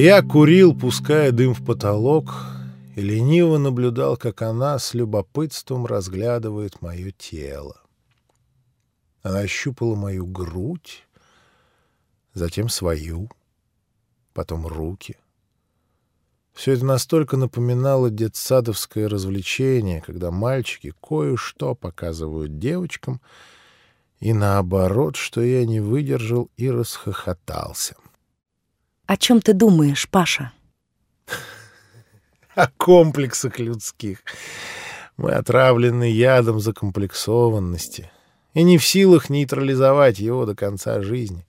Я курил, пуская дым в потолок, и лениво наблюдал, как она с любопытством разглядывает мое тело. Она ощупала мою грудь, затем свою, потом руки. Все это настолько напоминало детсадовское развлечение, когда мальчики кое-что показывают девочкам, и наоборот, что я не выдержал и расхохотался. «О чем ты думаешь, Паша?» «О комплексах людских. Мы отравлены ядом закомплексованности» и не в силах нейтрализовать его до конца жизни.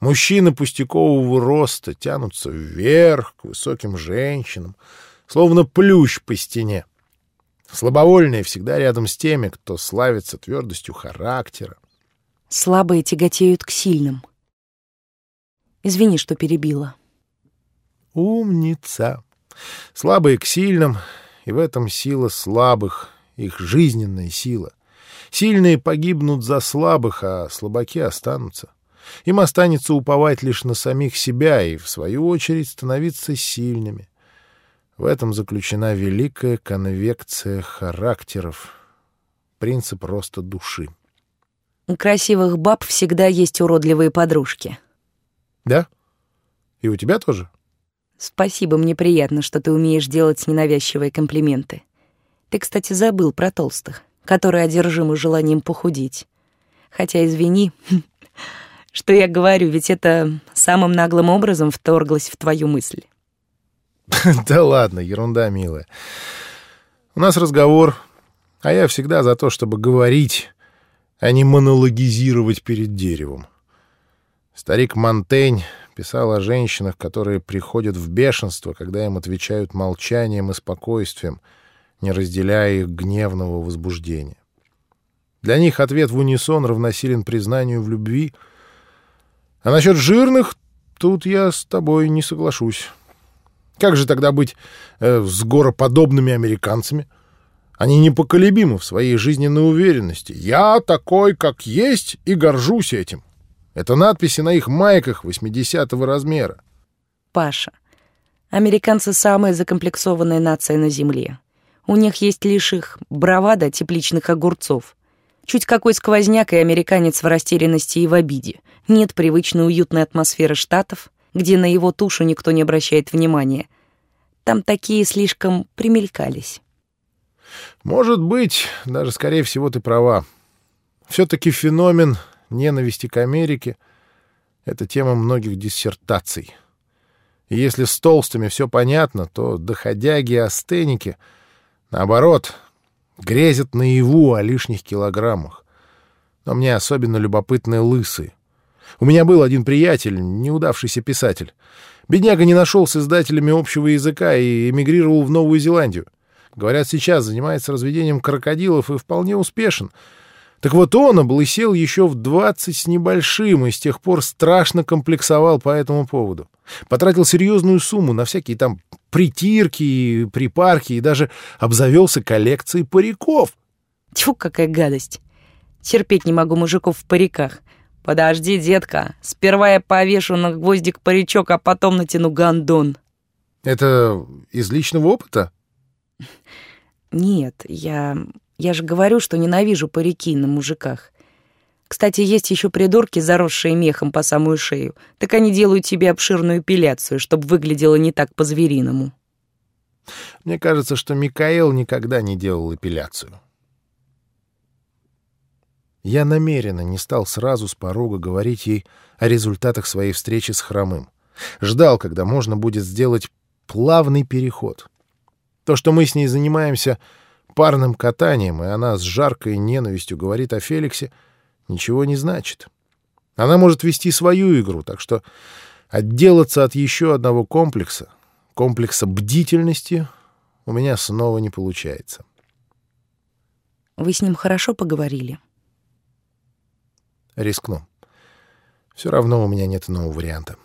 Мужчины пустякового роста тянутся вверх к высоким женщинам, словно плющ по стене. Слабовольные всегда рядом с теми, кто славится твердостью характера. Слабые тяготеют к сильным. Извини, что перебила. Умница. Слабые к сильным, и в этом сила слабых, их жизненная сила. Сильные погибнут за слабых, а слабаки останутся. Им останется уповать лишь на самих себя и, в свою очередь, становиться сильными. В этом заключена великая конвекция характеров, принцип роста души. У красивых баб всегда есть уродливые подружки. Да? И у тебя тоже? Спасибо, мне приятно, что ты умеешь делать ненавязчивые комплименты. Ты, кстати, забыл про толстых, которые одержимы желанием похудеть. Хотя, извини, что я говорю, ведь это самым наглым образом вторглось в твою мысль. Да ладно, ерунда, милая. У нас разговор, а я всегда за то, чтобы говорить, а не монологизировать перед деревом. Старик Монтень писал о женщинах, которые приходят в бешенство, когда им отвечают молчанием и спокойствием, не разделяя их гневного возбуждения. Для них ответ в унисон равносилен признанию в любви — а насчет жирных тут я с тобой не соглашусь. Как же тогда быть э, с гороподобными американцами? Они непоколебимы в своей жизненной уверенности. Я такой, как есть, и горжусь этим. Это надписи на их майках 80-го размера. Паша, американцы — самая закомплексованная нация на Земле. У них есть лишь их бравада тепличных огурцов. Чуть какой сквозняк и американец в растерянности и в обиде. Нет привычной уютной атмосферы Штатов, где на его тушу никто не обращает внимания. Там такие слишком примелькались. Может быть, даже скорее всего ты права. Все-таки феномен ненависти к Америке — это тема многих диссертаций. И если с толстыми все понятно, то доходяги и астеники, наоборот, Грезят наяву о лишних килограммах. Но мне особенно любопытны лысые. У меня был один приятель, неудавшийся писатель. Бедняга не нашел с издателями общего языка и эмигрировал в Новую Зеландию. Говорят, сейчас занимается разведением крокодилов и вполне успешен — так вот он облысел еще в двадцать с небольшим и с тех пор страшно комплексовал по этому поводу. Потратил серьезную сумму на всякие там притирки, припарки и даже обзавелся коллекцией париков. Тьфу, какая гадость. Терпеть не могу мужиков в париках. Подожди, детка, сперва я повешу на гвоздик паричок, а потом натяну гондон. Это из личного опыта? Нет, я я же говорю, что ненавижу парики на мужиках. Кстати, есть еще придурки, заросшие мехом по самую шею. Так они делают тебе обширную эпиляцию, чтобы выглядело не так по-звериному. Мне кажется, что Микаэл никогда не делал эпиляцию. Я намеренно не стал сразу с порога говорить ей о результатах своей встречи с Хромым. Ждал, когда можно будет сделать плавный переход. То, что мы с ней занимаемся парным катанием, и она с жаркой ненавистью говорит о Феликсе, ничего не значит. Она может вести свою игру, так что отделаться от еще одного комплекса, комплекса бдительности, у меня снова не получается. Вы с ним хорошо поговорили? Рискну. Все равно у меня нет иного варианта.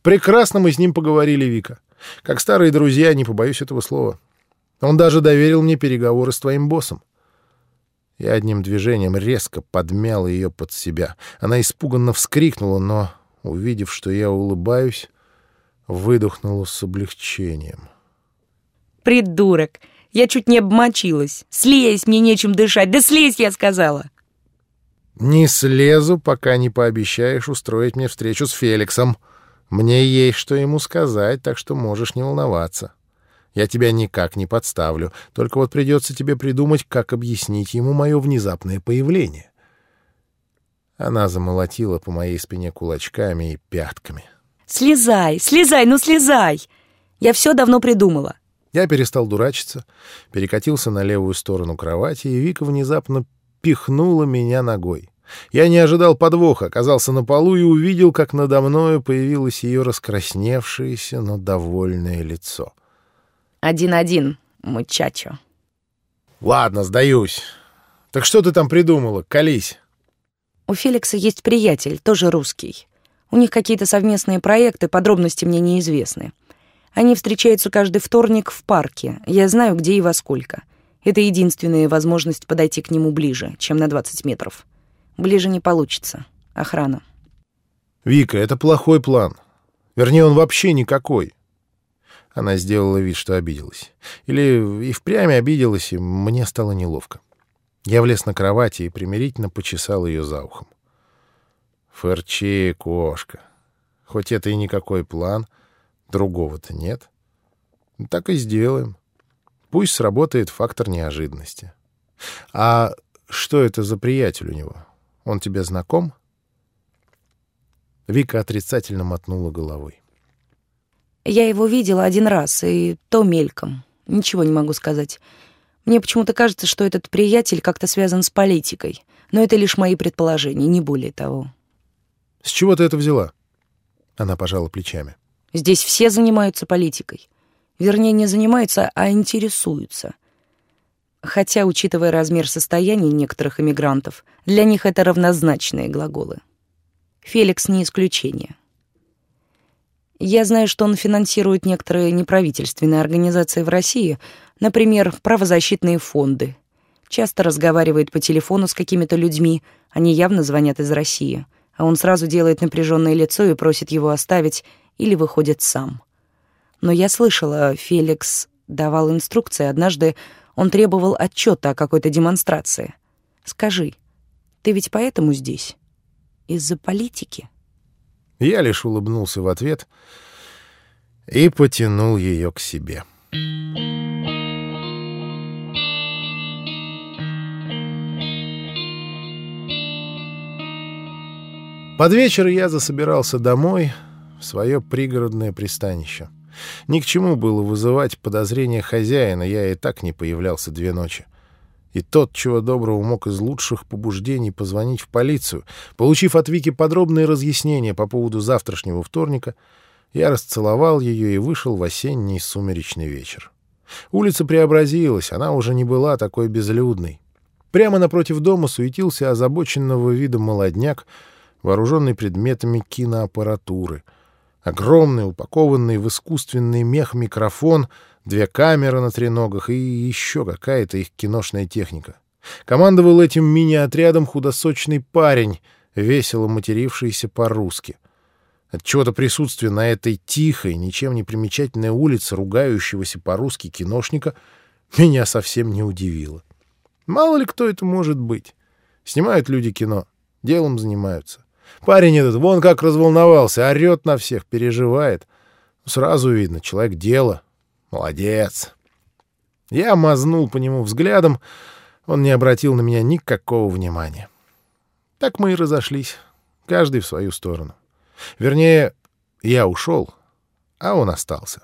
Прекрасно мы с ним поговорили, Вика. Как старые друзья, не побоюсь этого слова. Он даже доверил мне переговоры с твоим боссом. Я одним движением резко подмял ее под себя. Она испуганно вскрикнула, но, увидев, что я улыбаюсь, выдохнула с облегчением. Придурок! Я чуть не обмочилась. Слезь, мне нечем дышать. Да слезь, я сказала. Не слезу, пока не пообещаешь устроить мне встречу с Феликсом. Мне есть что ему сказать, так что можешь не волноваться. Я тебя никак не подставлю, только вот придется тебе придумать, как объяснить ему мое внезапное появление. Она замолотила по моей спине кулачками и пятками. «Слезай, слезай, ну слезай! Я все давно придумала». Я перестал дурачиться, перекатился на левую сторону кровати, и Вика внезапно пихнула меня ногой. Я не ожидал подвоха, оказался на полу и увидел, как надо мною появилось ее раскрасневшееся, но довольное лицо. «Один-один, мучачо». «Ладно, сдаюсь. Так что ты там придумала? Колись». У Феликса есть приятель, тоже русский. У них какие-то совместные проекты, подробности мне неизвестны. Они встречаются каждый вторник в парке. Я знаю, где и во сколько. Это единственная возможность подойти к нему ближе, чем на 20 метров. Ближе не получится. Охрана. «Вика, это плохой план. Вернее, он вообще никакой». Она сделала вид, что обиделась. Или и впрямь обиделась, и мне стало неловко. Я влез на кровати и примирительно почесал ее за ухом. «Фырчи, кошка. Хоть это и никакой план, другого-то нет. Так и сделаем. Пусть сработает фактор неожиданности. А что это за приятель у него?» Он тебе знаком?» Вика отрицательно мотнула головой. «Я его видела один раз, и то мельком. Ничего не могу сказать. Мне почему-то кажется, что этот приятель как-то связан с политикой. Но это лишь мои предположения, не более того». «С чего ты это взяла?» Она пожала плечами. «Здесь все занимаются политикой. Вернее, не занимаются, а интересуются. Хотя, учитывая размер состояний некоторых иммигрантов, для них это равнозначные глаголы. Феликс не исключение. Я знаю, что он финансирует некоторые неправительственные организации в России, например, правозащитные фонды. Часто разговаривает по телефону с какими-то людьми, они явно звонят из России, а он сразу делает напряженное лицо и просит его оставить или выходит сам. Но я слышала, Феликс давал инструкции однажды он требовал отчета о какой-то демонстрации. Скажи, ты ведь поэтому здесь? Из-за политики? Я лишь улыбнулся в ответ и потянул ее к себе. Под вечер я засобирался домой, в свое пригородное пристанище. Ни к чему было вызывать подозрения хозяина, я и так не появлялся две ночи. И тот, чего доброго, мог из лучших побуждений позвонить в полицию. Получив от Вики подробные разъяснения по поводу завтрашнего вторника, я расцеловал ее и вышел в осенний сумеречный вечер. Улица преобразилась, она уже не была такой безлюдной. Прямо напротив дома суетился озабоченного вида молодняк, вооруженный предметами киноаппаратуры — Огромный, упакованный в искусственный мех микрофон, две камеры на треногах и еще какая-то их киношная техника. Командовал этим мини-отрядом худосочный парень, весело матерившийся по-русски. Отчего-то присутствие на этой тихой, ничем не примечательной улице ругающегося по-русски киношника меня совсем не удивило. Мало ли кто это может быть. Снимают люди кино, делом занимаются. Парень этот вон как разволновался, орет на всех, переживает. Сразу видно, человек дело. Молодец. Я мазнул по нему взглядом, он не обратил на меня никакого внимания. Так мы и разошлись, каждый в свою сторону. Вернее, я ушел, а он остался.